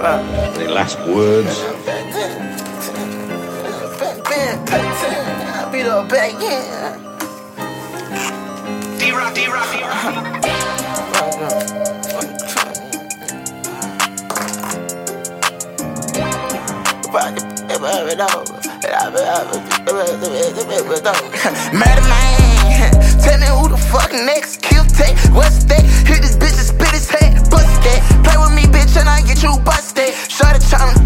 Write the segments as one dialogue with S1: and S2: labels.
S1: Any last words?
S2: D-Rock, D-Rock, D-Rock.
S3: Tell me who the fuck next? Kill take, what's that? Hit this bitch busted. Shorty tryna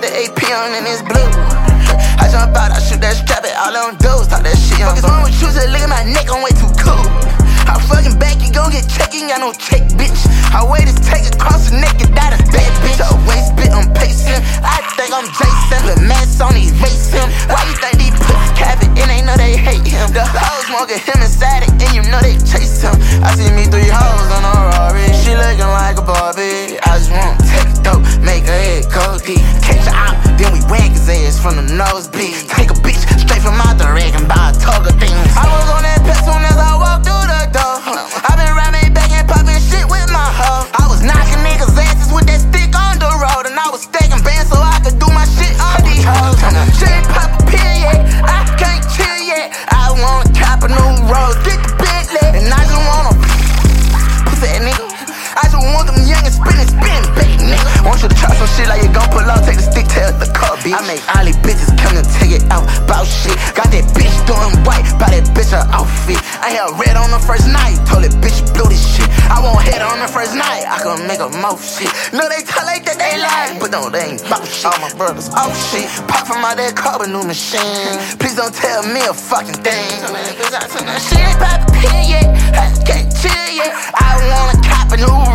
S3: got the AP on and it's blue. I jump out, I shoot that strap it, all on dudes, talk that shit. Fuck is wrong with you? Just look at my neck, I'm way too cool. I fucking back, you gon' get checked, you ain't got no check, bitch. I weigh this take across the neck, and that a bad bitch. A waist bit, I'm pacing. I think I'm Jason, but mess on these racing. Why you think these pussies capping? And they know they hate him. The hoes smoking him inside it, and you know they chase him. I see me three bitch. I make all these bitches come and take it out, bout shit. Got that bitch doing white, buy that bitch her outfit. I had red on the first night, told that bitch blow this shit. I want head on the first night, I can make a mouth shit. No, they tell like that they lie, but no, they ain't bout shit. All my brothers, oh shit. Pop from out that car, new machine. Please don't tell me a fucking thing. Shit ain't poppin' pin yet, I can't chill yet. I wanna cop a new